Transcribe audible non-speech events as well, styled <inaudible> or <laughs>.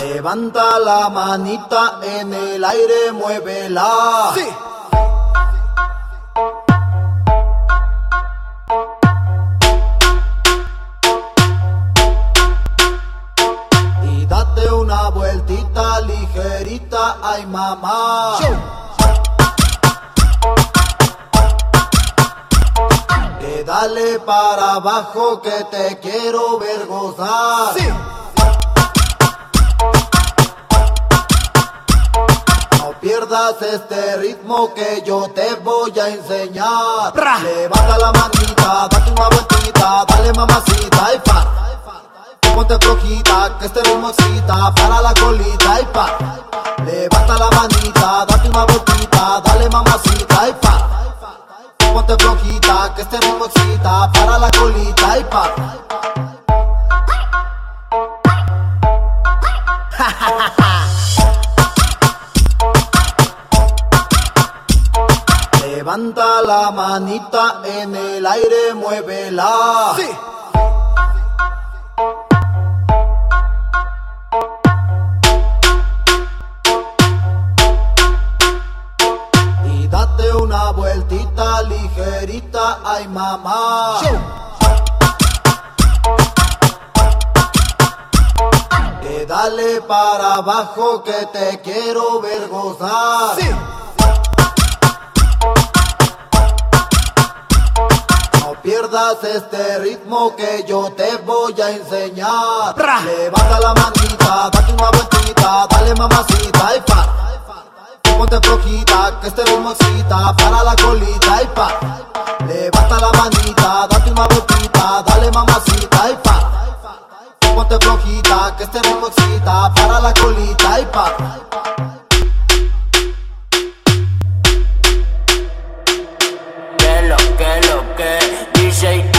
Levanta la manita en el aire, muévela. Sí. Y date una vueltita ligerita, ay mamá. Dale para abajo que te quiero ver gozar. Sí. No pierdas este ritmo que yo te voy a enseñar. Bra. Levanta la manita, date una vueltita, dale mamacita y pa. Ponte flojita, que este ritmo excita, para la colita y pa. Levanta la manita, date una vueltita, dale mamacita y pa. Ponte flojita, que este ritmo excita, para la colita y pa. <laughs> Levanta la manita en el aire, muévela. Sí. Vueltita ligerita, ay mamá. Que dale para abajo que te quiero ver gozar. Sí. No pierdas este ritmo que yo te voy a enseñar. Bra. Levanta la manita, date una vueltita, dale mamacita que este hermosita para la colita y pa. Levanta la manita, date una botita, dale mamacita y pa. Ponte flojita, que este hermosita para la colita y pa. Que lo que lo que, DJ